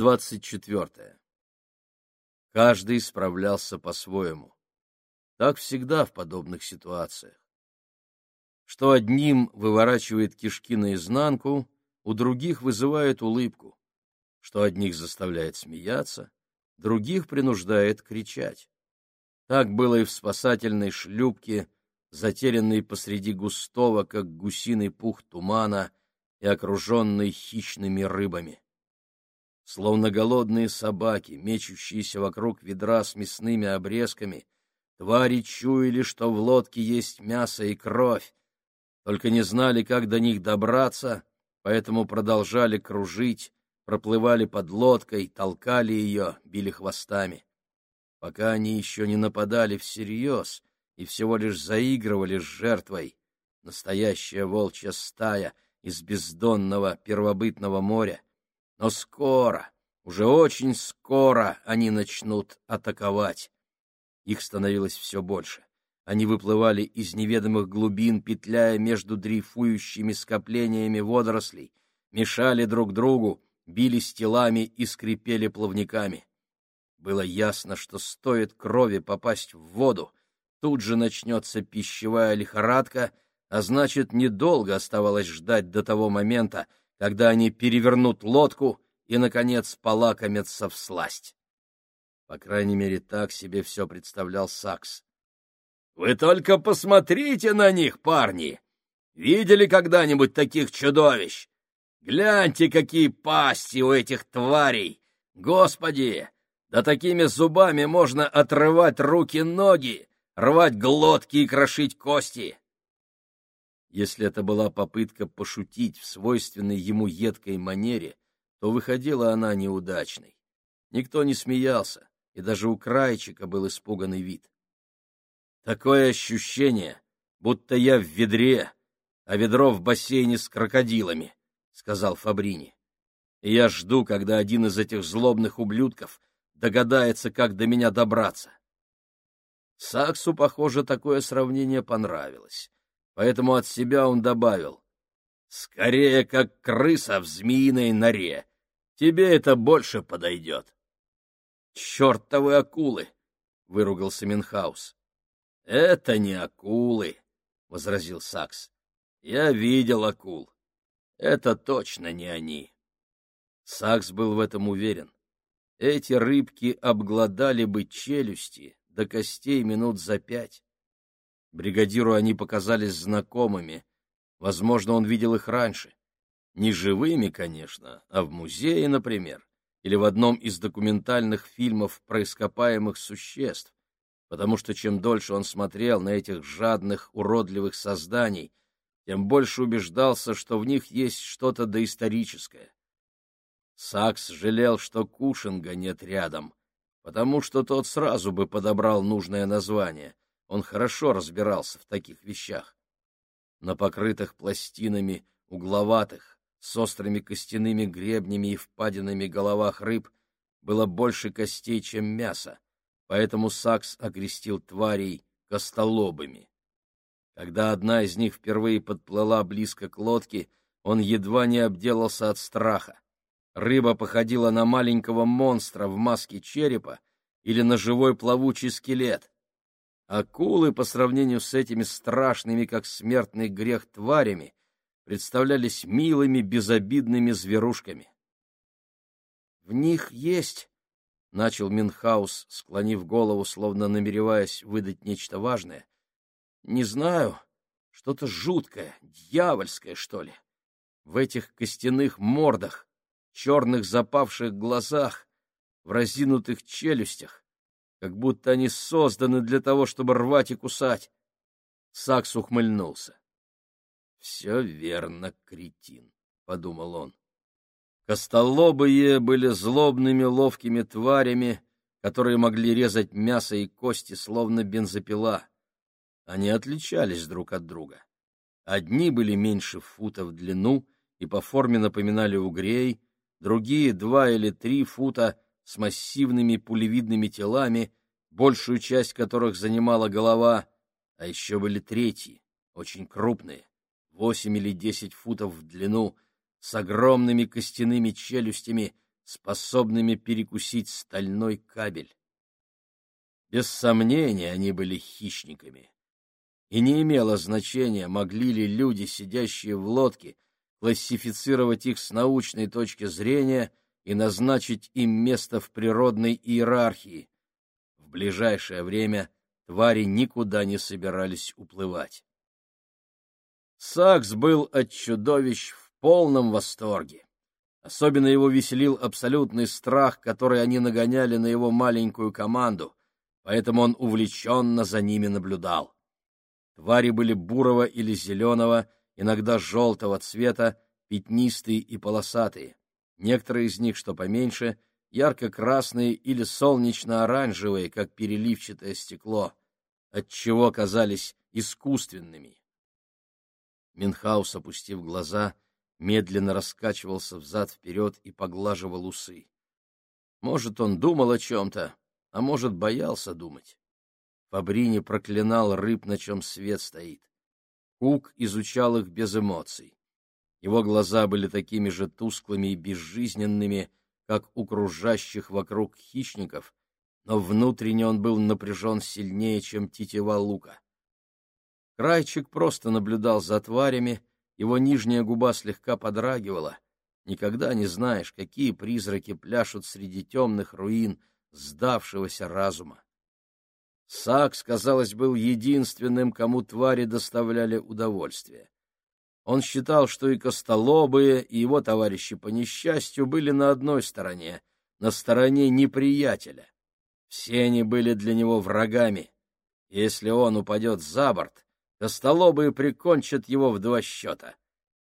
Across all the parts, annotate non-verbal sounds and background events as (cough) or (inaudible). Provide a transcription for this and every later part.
24. Каждый справлялся по-своему. Так всегда в подобных ситуациях. Что одним выворачивает кишки наизнанку, у других вызывает улыбку. Что одних заставляет смеяться, других принуждает кричать. Так было и в спасательной шлюпке, затерянной посреди густого, как гусиный пух тумана, и окруженной хищными рыбами словно голодные собаки, мечущиеся вокруг ведра с мясными обрезками, твари чуяли, что в лодке есть мясо и кровь, только не знали, как до них добраться, поэтому продолжали кружить, проплывали под лодкой, толкали ее, били хвостами. Пока они еще не нападали всерьез и всего лишь заигрывали с жертвой, настоящая волчья стая из бездонного первобытного моря — но скоро, уже очень скоро они начнут атаковать. Их становилось все больше. Они выплывали из неведомых глубин, петляя между дрейфующими скоплениями водорослей, мешали друг другу, бились телами и скрипели плавниками. Было ясно, что стоит крови попасть в воду, тут же начнется пищевая лихорадка, а значит, недолго оставалось ждать до того момента, когда они перевернут лодку и, наконец, полакомятся в сласть. По крайней мере, так себе все представлял Сакс. — Вы только посмотрите на них, парни! Видели когда-нибудь таких чудовищ? Гляньте, какие пасти у этих тварей! Господи! Да такими зубами можно отрывать руки-ноги, рвать глотки и крошить кости! Если это была попытка пошутить в свойственной ему едкой манере, то выходила она неудачной. Никто не смеялся, и даже у Крайчика был испуганный вид. Такое ощущение, будто я в ведре, а ведро в бассейне с крокодилами, — сказал Фабрини. И я жду, когда один из этих злобных ублюдков догадается, как до меня добраться. Саксу, похоже, такое сравнение понравилось поэтому от себя он добавил. «Скорее, как крыса в змеиной норе. Тебе это больше подойдет». «Чертовы акулы!» — выругался Минхаус. «Это не акулы», — возразил Сакс. «Я видел акул. Это точно не они». Сакс был в этом уверен. Эти рыбки обглодали бы челюсти до костей минут за пять. Бригадиру они показались знакомыми. Возможно, он видел их раньше. Не живыми, конечно, а в музее, например, или в одном из документальных фильмов про ископаемых существ, потому что чем дольше он смотрел на этих жадных, уродливых созданий, тем больше убеждался, что в них есть что-то доисторическое. Сакс жалел, что Кушинга нет рядом, потому что тот сразу бы подобрал нужное название — он хорошо разбирался в таких вещах. На покрытых пластинами угловатых, с острыми костяными гребнями и впадинами головах рыб было больше костей, чем мяса, поэтому Сакс окрестил тварей костолобами. Когда одна из них впервые подплыла близко к лодке, он едва не обделался от страха. Рыба походила на маленького монстра в маске черепа или на живой плавучий скелет. Акулы по сравнению с этими страшными, как смертный грех, тварями представлялись милыми, безобидными зверушками. — В них есть, — начал Минхаус, склонив голову, словно намереваясь выдать нечто важное. — Не знаю, что-то жуткое, дьявольское, что ли. В этих костяных мордах, черных запавших глазах, в разинутых челюстях как будто они созданы для того, чтобы рвать и кусать. Сакс ухмыльнулся. — Все верно, кретин, — подумал он. Костолобые были злобными ловкими тварями, которые могли резать мясо и кости, словно бензопила. Они отличались друг от друга. Одни были меньше фута в длину и по форме напоминали угрей, другие — два или три фута — с массивными пулевидными телами, большую часть которых занимала голова, а еще были третьи, очень крупные, восемь или десять футов в длину, с огромными костяными челюстями, способными перекусить стальной кабель. Без сомнения, они были хищниками. И не имело значения, могли ли люди, сидящие в лодке, классифицировать их с научной точки зрения и назначить им место в природной иерархии. В ближайшее время твари никуда не собирались уплывать. Сакс был от чудовищ в полном восторге. Особенно его веселил абсолютный страх, который они нагоняли на его маленькую команду, поэтому он увлеченно за ними наблюдал. Твари были бурого или зеленого, иногда желтого цвета, пятнистые и полосатые. Некоторые из них, что поменьше, ярко-красные или солнечно-оранжевые, как переливчатое стекло, отчего казались искусственными. Минхаус, опустив глаза, медленно раскачивался взад-вперед и поглаживал усы. Может, он думал о чем-то, а может, боялся думать. Фабрини проклинал рыб, на чем свет стоит. Кук изучал их без эмоций. Его глаза были такими же тусклыми и безжизненными, как у кружащих вокруг хищников, но внутренне он был напряжен сильнее, чем тетива лука. Крайчик просто наблюдал за тварями, его нижняя губа слегка подрагивала. Никогда не знаешь, какие призраки пляшут среди темных руин сдавшегося разума. Сакс, казалось, был единственным, кому твари доставляли удовольствие. Он считал, что и Костолобые, и его товарищи по несчастью были на одной стороне, на стороне неприятеля. Все они были для него врагами. Если он упадет за борт, Костолобые прикончат его в два счета.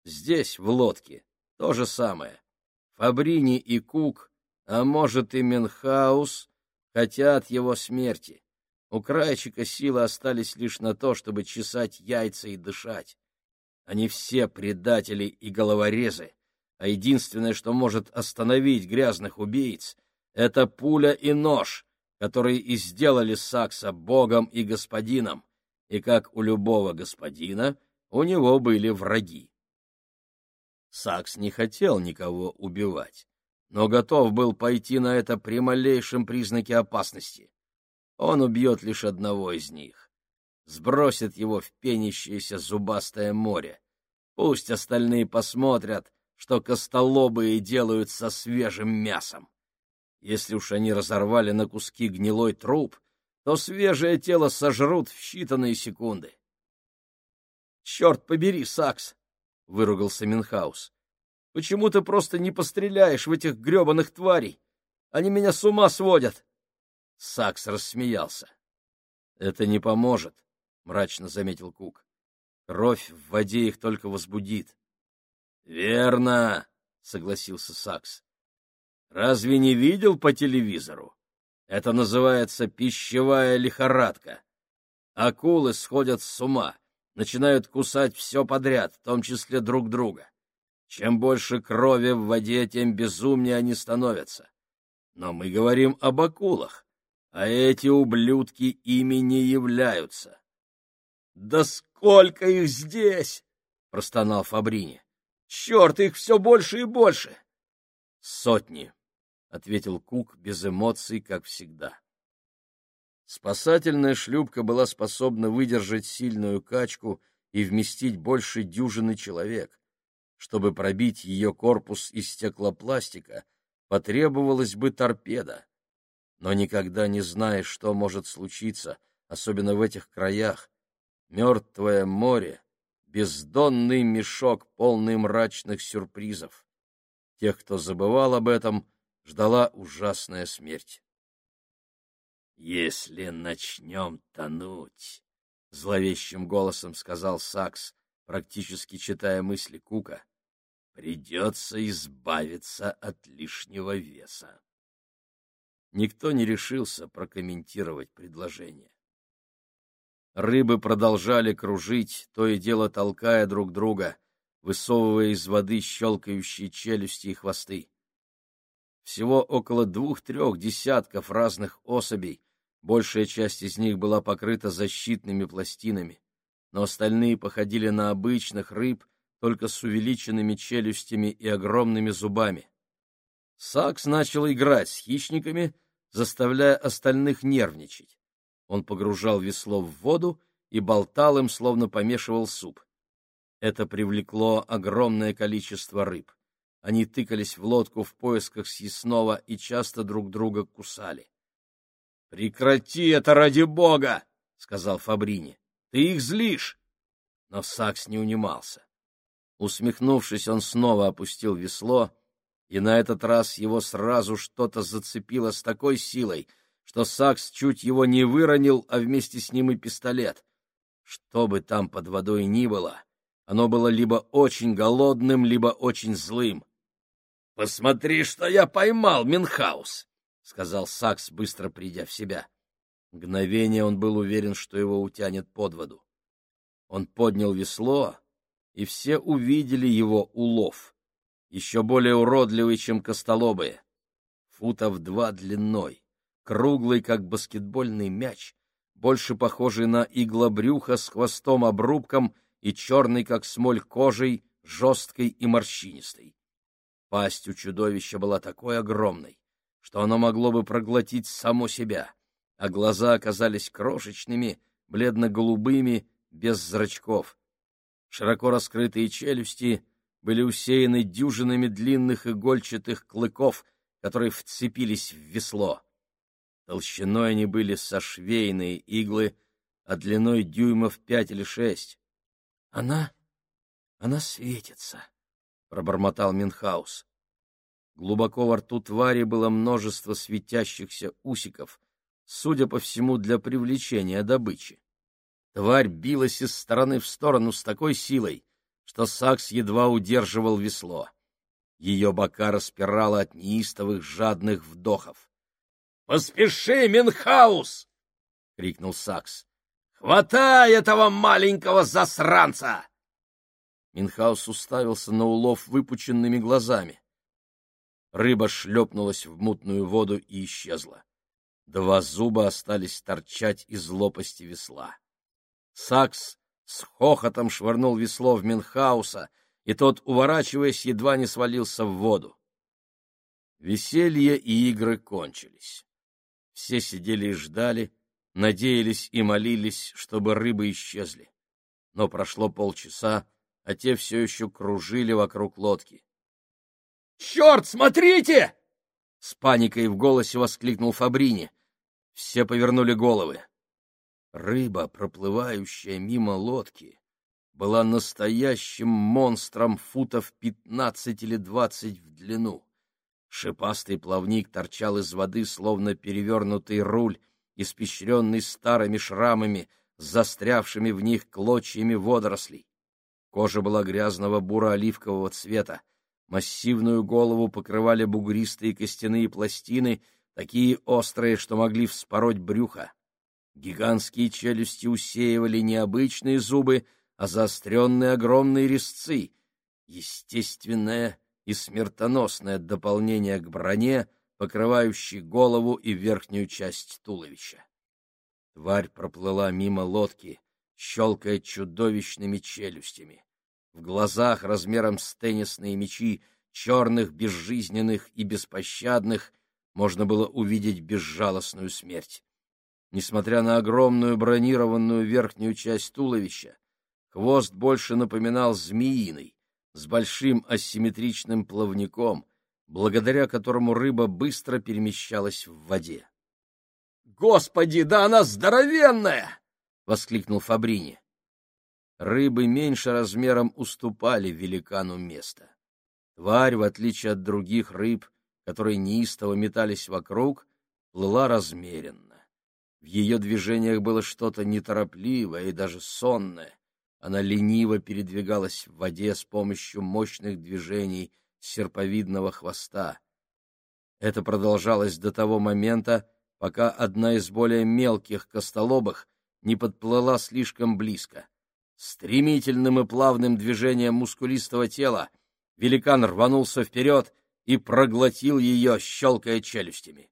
Здесь, в лодке, то же самое. Фабрини и Кук, а может и Менхаус, хотят его смерти. У Крайчика силы остались лишь на то, чтобы чесать яйца и дышать. Они все предатели и головорезы, а единственное, что может остановить грязных убийц, это пуля и нож, которые и сделали Сакса богом и господином, и, как у любого господина, у него были враги. Сакс не хотел никого убивать, но готов был пойти на это при малейшем признаке опасности. Он убьет лишь одного из них сбросит его в пенящееся зубастое море. Пусть остальные посмотрят, что костолобые делают со свежим мясом. Если уж они разорвали на куски гнилой труп, то свежее тело сожрут в считанные секунды. — Черт побери, Сакс! — выругался Минхаус. — Почему ты просто не постреляешь в этих гребаных тварей? Они меня с ума сводят! Сакс рассмеялся. — Это не поможет. — мрачно заметил Кук. — Кровь в воде их только возбудит. — Верно, — согласился Сакс. — Разве не видел по телевизору? Это называется пищевая лихорадка. Акулы сходят с ума, начинают кусать все подряд, в том числе друг друга. Чем больше крови в воде, тем безумнее они становятся. Но мы говорим об акулах, а эти ублюдки ими не являются. Да сколько их здесь! простонал Фабрини. Черт, их все больше и больше! Сотни, ответил Кук без эмоций, как всегда. Спасательная шлюпка была способна выдержать сильную качку и вместить больше дюжины человек. Чтобы пробить ее корпус из стеклопластика, потребовалась бы торпеда. Но никогда не знаешь, что может случиться, особенно в этих краях, Мертвое море, бездонный мешок, полный мрачных сюрпризов. Тех, кто забывал об этом, ждала ужасная смерть. «Если начнем тонуть», — зловещим голосом сказал Сакс, практически читая мысли Кука, — «придется избавиться от лишнего веса». Никто не решился прокомментировать предложение. Рыбы продолжали кружить, то и дело толкая друг друга, высовывая из воды щелкающие челюсти и хвосты. Всего около двух-трех десятков разных особей, большая часть из них была покрыта защитными пластинами, но остальные походили на обычных рыб, только с увеличенными челюстями и огромными зубами. Сакс начал играть с хищниками, заставляя остальных нервничать. Он погружал весло в воду и болтал им, словно помешивал суп. Это привлекло огромное количество рыб. Они тыкались в лодку в поисках съестного и часто друг друга кусали. — Прекрати это ради бога! — сказал Фабрини. — Ты их злишь! Но Сакс не унимался. Усмехнувшись, он снова опустил весло, и на этот раз его сразу что-то зацепило с такой силой, что Сакс чуть его не выронил, а вместе с ним и пистолет. Что бы там под водой ни было, оно было либо очень голодным, либо очень злым. — Посмотри, что я поймал, Минхаус! — сказал Сакс, быстро придя в себя. Мгновение он был уверен, что его утянет под воду. Он поднял весло, и все увидели его улов, еще более уродливый, чем костолобые, футов два длиной, круглый, как баскетбольный мяч, больше похожий на иглобрюха с хвостом-обрубком и черный, как смоль, кожей, жесткой и морщинистой. Пасть у чудовища была такой огромной, что оно могло бы проглотить само себя, а глаза оказались крошечными, бледно-голубыми, без зрачков. Широко раскрытые челюсти были усеяны дюжинами длинных игольчатых клыков, которые вцепились в весло. Толщиной они были сошвейные иглы, а длиной дюймов пять или шесть. — Она... она светится, — пробормотал Минхаус. Глубоко во рту твари было множество светящихся усиков, судя по всему, для привлечения добычи. Тварь билась из стороны в сторону с такой силой, что Сакс едва удерживал весло. Ее бока распирало от неистовых жадных вдохов. — Поспеши, Минхаус! — крикнул Сакс. — Хватай этого маленького засранца! Минхаус уставился на улов выпученными глазами. Рыба шлепнулась в мутную воду и исчезла. Два зуба остались торчать из лопасти весла. Сакс с хохотом швырнул весло в Минхауса, и тот, уворачиваясь, едва не свалился в воду. Веселье и игры кончились. Все сидели и ждали, надеялись и молились, чтобы рыбы исчезли. Но прошло полчаса, а те все еще кружили вокруг лодки. — Черт, смотрите! — с паникой в голосе воскликнул Фабрини. Все повернули головы. Рыба, проплывающая мимо лодки, была настоящим монстром футов пятнадцать или двадцать в длину. Шипастый плавник торчал из воды, словно перевернутый руль, испещренный старыми шрамами, застрявшими в них клочьями водорослей. Кожа была грязного буро-оливкового цвета, массивную голову покрывали бугристые костяные пластины, такие острые, что могли вспороть брюхо. Гигантские челюсти усеивали не обычные зубы, а заостренные огромные резцы, естественное и смертоносное дополнение к броне, покрывающей голову и верхнюю часть туловища. Тварь проплыла мимо лодки, щелкая чудовищными челюстями. В глазах размером с теннисные мячи, черных, безжизненных и беспощадных, можно было увидеть безжалостную смерть. Несмотря на огромную бронированную верхнюю часть туловища, хвост больше напоминал змеиный, с большим асимметричным плавником, благодаря которому рыба быстро перемещалась в воде. «Господи, да она здоровенная!» — воскликнул Фабрини. Рыбы меньше размером уступали великану место. Тварь, в отличие от других рыб, которые неистово метались вокруг, плыла размеренно. В ее движениях было что-то неторопливое и даже сонное. Она лениво передвигалась в воде с помощью мощных движений серповидного хвоста. Это продолжалось до того момента, пока одна из более мелких костолобых не подплыла слишком близко. Стремительным и плавным движением мускулистого тела великан рванулся вперед и проглотил ее, щелкая челюстями.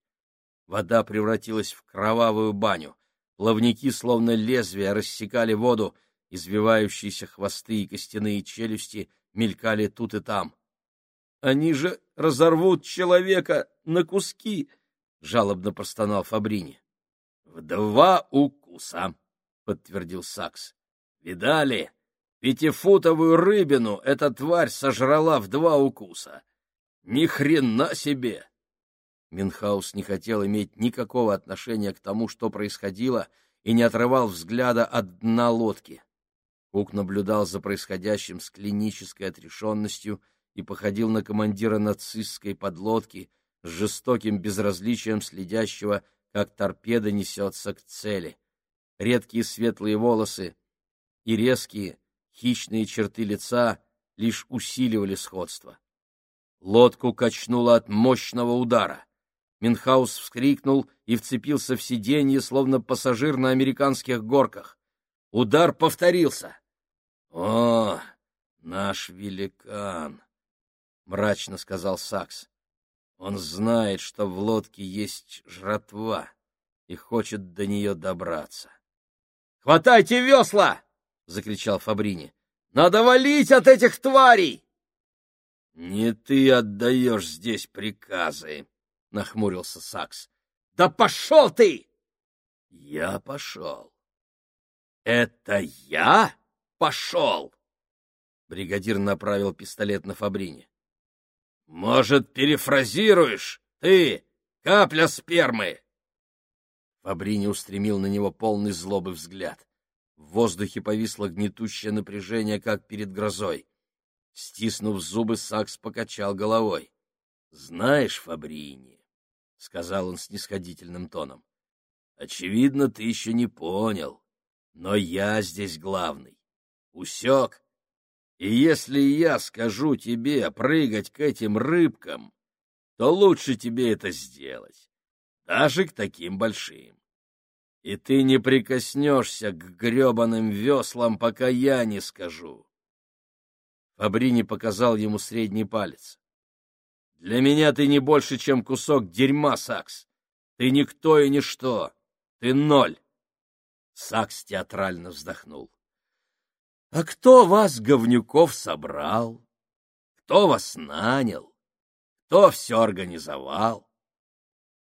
Вода превратилась в кровавую баню. Плавники, словно лезвия, рассекали воду, извивающиеся хвосты и костяные челюсти мелькали тут и там. Они же разорвут человека на куски, — жалобно простонал Фабрини. — В два укуса, — подтвердил Сакс. — Видали? Пятифутовую рыбину эта тварь сожрала в два укуса. Ни хрена себе! Минхаус не хотел иметь никакого отношения к тому, что происходило, и не отрывал взгляда от дна лодки. Кук наблюдал за происходящим с клинической отрешенностью — и походил на командира нацистской подлодки с жестоким безразличием следящего, как торпеда несется к цели. Редкие светлые волосы и резкие, хищные черты лица лишь усиливали сходство. Лодку качнуло от мощного удара. Минхаус вскрикнул и вцепился в сиденье, словно пассажир на американских горках. Удар повторился. «О, наш великан!» — мрачно сказал Сакс. Он знает, что в лодке есть жратва и хочет до нее добраться. — Хватайте весла! — закричал Фабрини. — Надо валить от этих тварей! — Не ты отдаешь здесь приказы, — нахмурился Сакс. — Да пошел ты! — Я пошел. — Это я пошел? Бригадир направил пистолет на Фабрини. Может, перефразируешь? Ты, капля спермы!» Фабрини устремил на него полный злобы взгляд. В воздухе повисло гнетущее напряжение, как перед грозой. Стиснув зубы, Сакс покачал головой. — Знаешь, Фабрини, — сказал он снисходительным тоном, — очевидно, ты еще не понял, но я здесь главный. Усек? И если я скажу тебе прыгать к этим рыбкам, то лучше тебе это сделать, даже к таким большим. И ты не прикоснешься к гребаным веслам, пока я не скажу. Фабрини показал ему средний палец. Для меня ты не больше, чем кусок дерьма, Сакс. Ты никто и ничто. Ты ноль. Сакс театрально вздохнул. А кто вас, говнюков, собрал? Кто вас нанял? Кто все организовал?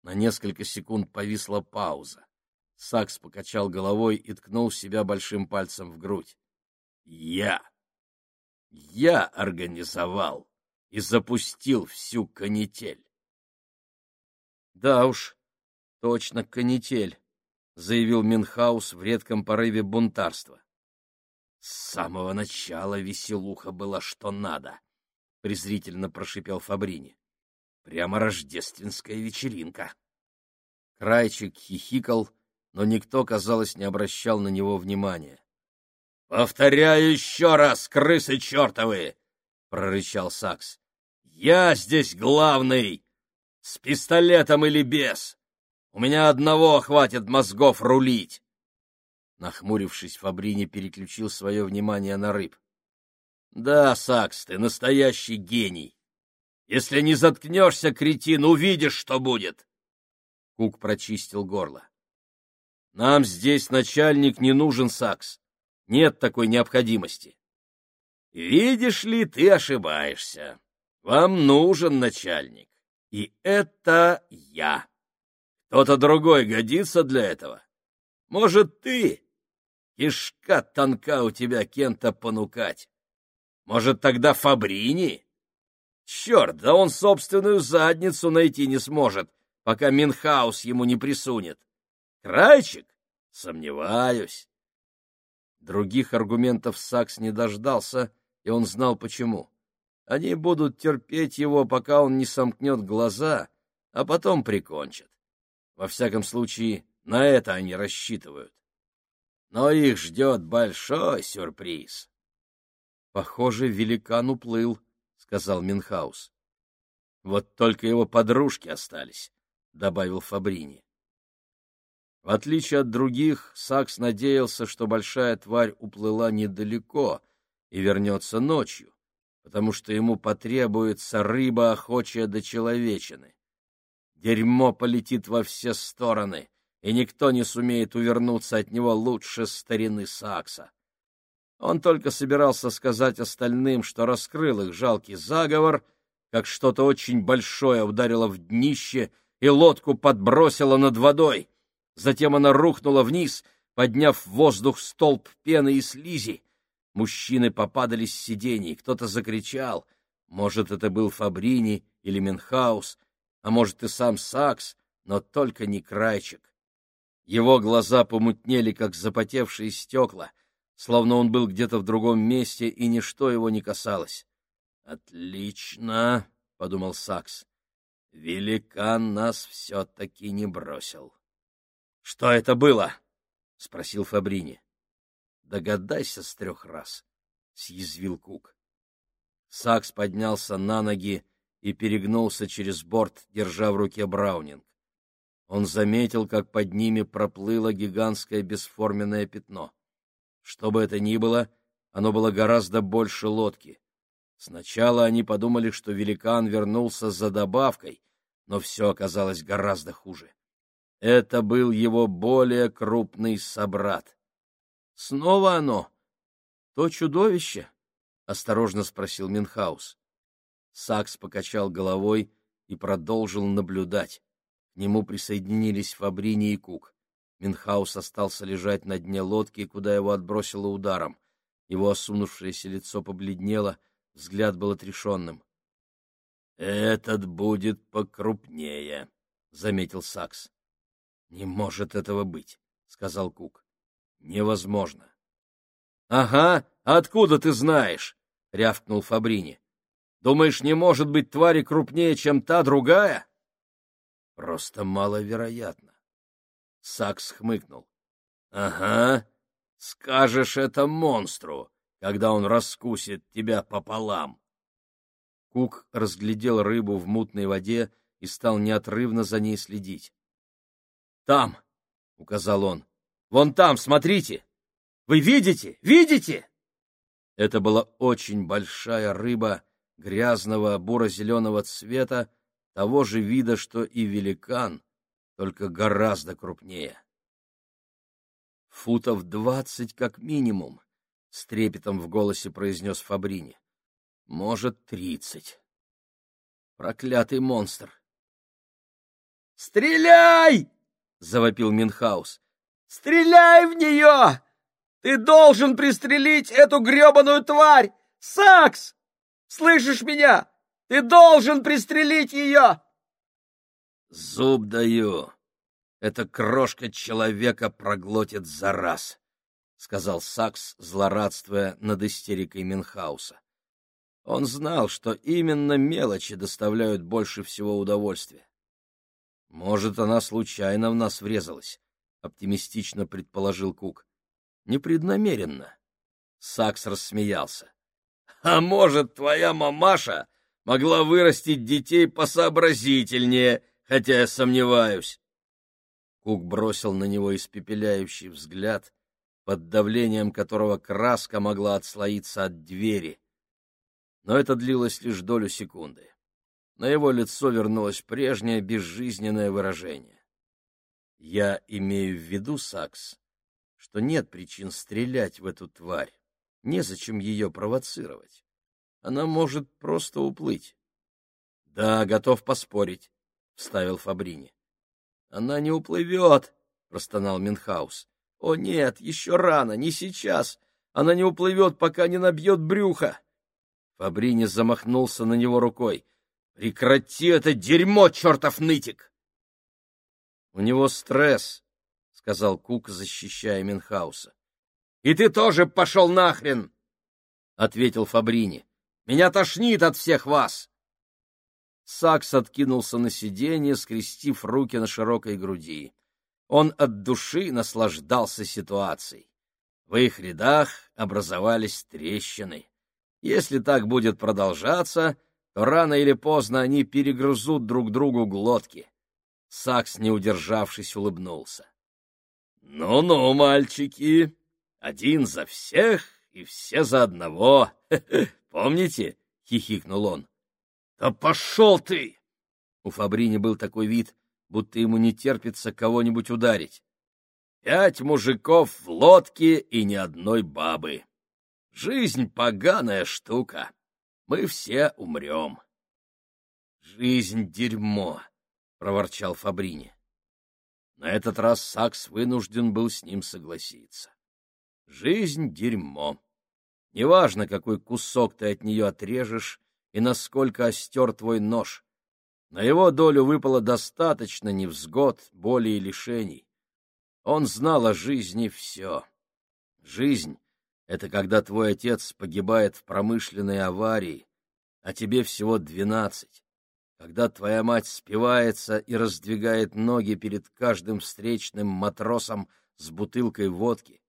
На несколько секунд повисла пауза. Сакс покачал головой и ткнул себя большим пальцем в грудь. Я! Я организовал и запустил всю канитель. Да уж, точно канитель, заявил Минхаус в редком порыве бунтарства. С самого начала веселуха была что надо, — презрительно прошипел Фабрини. Прямо рождественская вечеринка. Крайчик хихикал, но никто, казалось, не обращал на него внимания. — Повторяю еще раз, крысы чертовы! — прорычал Сакс. — Я здесь главный! С пистолетом или без! У меня одного хватит мозгов рулить! Нахмурившись, Фабрини переключил свое внимание на рыб. — Да, Сакс, ты настоящий гений. Если не заткнешься, кретин, увидишь, что будет. Кук прочистил горло. — Нам здесь начальник не нужен, Сакс. Нет такой необходимости. — Видишь ли, ты ошибаешься. Вам нужен начальник. И это я. Кто-то другой годится для этого. Может, ты Кишка тонка у тебя кента понукать. Может, тогда Фабрини? Черт, да он собственную задницу найти не сможет, пока Минхаус ему не присунет. Крайчик? Сомневаюсь. Других аргументов Сакс не дождался, и он знал почему. Они будут терпеть его, пока он не сомкнет глаза, а потом прикончат. Во всяком случае, на это они рассчитывают но их ждет большой сюрприз. — Похоже, великан уплыл, — сказал Минхаус. — Вот только его подружки остались, — добавил Фабрини. В отличие от других, Сакс надеялся, что большая тварь уплыла недалеко и вернется ночью, потому что ему потребуется рыба, охочая до человечины. Дерьмо полетит во все стороны, и никто не сумеет увернуться от него лучше старины Сакса. Он только собирался сказать остальным, что раскрыл их жалкий заговор, как что-то очень большое ударило в днище и лодку подбросило над водой. Затем она рухнула вниз, подняв в воздух столб пены и слизи. Мужчины попадали с сидений, кто-то закричал. Может, это был Фабрини или Менхаус, а может и сам Сакс, но только не Крайчик. Его глаза помутнели, как запотевшие стекла, словно он был где-то в другом месте, и ничто его не касалось. «Отлично!» — подумал Сакс. «Великан нас все-таки не бросил». «Что это было?» — спросил Фабрини. «Догадайся с трех раз», — съязвил Кук. Сакс поднялся на ноги и перегнулся через борт, держа в руке Браунинг. Он заметил, как под ними проплыло гигантское бесформенное пятно. Что бы это ни было, оно было гораздо больше лодки. Сначала они подумали, что великан вернулся за добавкой, но все оказалось гораздо хуже. Это был его более крупный собрат. Снова оно? То чудовище? Осторожно спросил Минхаус. Сакс покачал головой и продолжил наблюдать. Нему присоединились Фабрини и Кук. Минхаус остался лежать на дне лодки, куда его отбросило ударом. Его осунувшееся лицо побледнело, взгляд был отрешенным. — Этот будет покрупнее, — заметил Сакс. — Не может этого быть, — сказал Кук невозможно. — Ага, откуда ты знаешь? — рявкнул Фабрини. — Думаешь, не может быть твари крупнее, чем та другая? — Просто маловероятно. Сакс хмыкнул. — Ага, скажешь это монстру, когда он раскусит тебя пополам. Кук разглядел рыбу в мутной воде и стал неотрывно за ней следить. — Там, — указал он, Вон там, смотрите! Вы видите? Видите? Это была очень большая рыба грязного буро-зеленого цвета, того же вида, что и великан, только гораздо крупнее. «Футов двадцать как минимум», — с трепетом в голосе произнес Фабрини. «Может, тридцать. Проклятый монстр!» «Стреляй!» — завопил Минхаус. Стреляй в нее! Ты должен пристрелить эту гребаную тварь! Сакс! Слышишь меня? Ты должен пристрелить ее!» «Зуб даю. Эта крошка человека проглотит за раз», — сказал Сакс, злорадствуя над истерикой Минхауса. Он знал, что именно мелочи доставляют больше всего удовольствия. Может, она случайно в нас врезалась, — оптимистично предположил Кук. «Непреднамеренно». Сакс рассмеялся. «А может, твоя мамаша могла вырастить детей посообразительнее, хотя я сомневаюсь». Кук бросил на него испепеляющий взгляд, под давлением которого краска могла отслоиться от двери. Но это длилось лишь долю секунды. На его лицо вернулось прежнее безжизненное выражение. Я имею в виду, Сакс, что нет причин стрелять в эту тварь. Незачем ее провоцировать. Она может просто уплыть. — Да, готов поспорить, — вставил Фабрини. — Она не уплывет, — простонал Минхаус. — О нет, еще рано, не сейчас. Она не уплывет, пока не набьет брюха. Фабрини замахнулся на него рукой. — Прекрати это дерьмо, чертов нытик! — У него стресс, — сказал Кук, защищая Минхауса. — И ты тоже пошел нахрен! — ответил Фабрини. — Меня тошнит от всех вас! Сакс откинулся на сиденье, скрестив руки на широкой груди. Он от души наслаждался ситуацией. В их рядах образовались трещины. Если так будет продолжаться, то рано или поздно они перегрызут друг другу глотки. Сакс, не удержавшись, улыбнулся. «Ну-ну, мальчики, один за всех и все за одного. (laughs) Помните?» — хихикнул он. «Да пошел ты!» У Фабрини был такой вид, будто ему не терпится кого-нибудь ударить. «Пять мужиков в лодке и ни одной бабы. Жизнь — поганая штука. Мы все умрем». Жизнь — дерьмо, — проворчал Фабрини. На этот раз Сакс вынужден был с ним согласиться. Жизнь — дерьмо. Неважно, какой кусок ты от нее отрежешь и насколько остер твой нож. На его долю выпало достаточно невзгод, боли и лишений. Он знал о жизни все. Жизнь — это когда твой отец погибает в промышленной аварии, а тебе всего двенадцать, когда твоя мать спивается и раздвигает ноги перед каждым встречным матросом с бутылкой водки,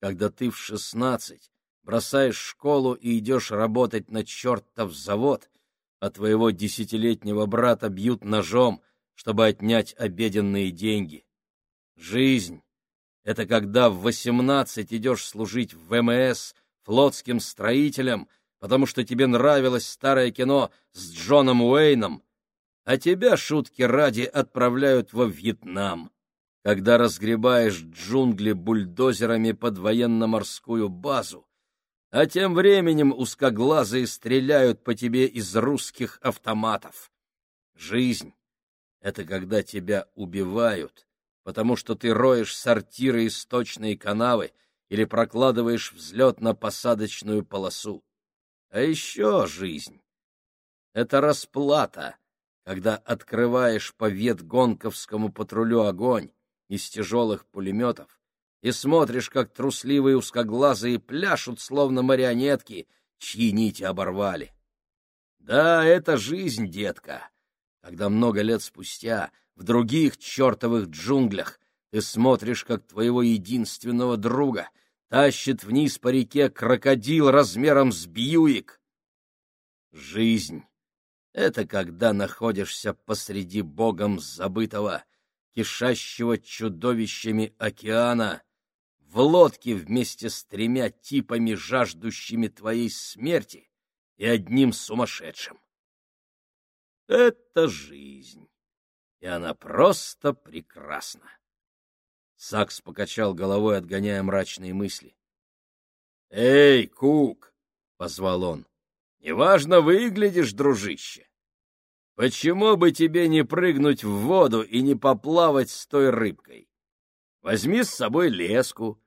когда ты в шестнадцать бросаешь школу и идешь работать на чертов завод, а твоего десятилетнего брата бьют ножом, чтобы отнять обеденные деньги. Жизнь — это когда в восемнадцать идешь служить в ВМС флотским строителем, потому что тебе нравилось старое кино с Джоном Уэйном, а тебя, шутки ради, отправляют во Вьетнам, когда разгребаешь джунгли бульдозерами под военно-морскую базу, а тем временем узкоглазые стреляют по тебе из русских автоматов. Жизнь — это когда тебя убивают, потому что ты роешь сортиры и сточные канавы или прокладываешь взлетно-посадочную полосу. А еще жизнь — это расплата, когда открываешь по ветгонковскому патрулю огонь из тяжелых пулеметов и смотришь, как трусливые узкоглазые пляшут, словно марионетки, чьи нити оборвали. Да, это жизнь, детка, когда много лет спустя в других чертовых джунглях ты смотришь, как твоего единственного друга тащит вниз по реке крокодил размером с бьюик. Жизнь — это когда находишься посреди богом забытого, кишащего чудовищами океана, в лодке вместе с тремя типами, жаждущими твоей смерти, и одним сумасшедшим. Это жизнь, и она просто прекрасна. Сакс покачал головой, отгоняя мрачные мысли. — Эй, Кук! — позвал он. — Неважно выглядишь, дружище. Почему бы тебе не прыгнуть в воду и не поплавать с той рыбкой? Возьми с собой леску,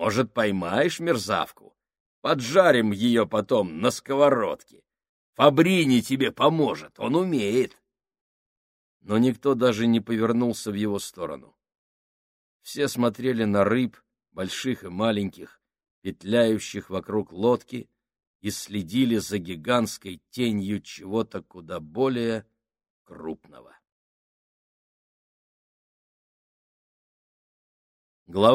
может, поймаешь мерзавку? Поджарим ее потом на сковородке. Фабрини тебе поможет, он умеет. Но никто даже не повернулся в его сторону. Все смотрели на рыб, больших и маленьких, петляющих вокруг лодки, и следили за гигантской тенью чего-то куда более крупного. Глава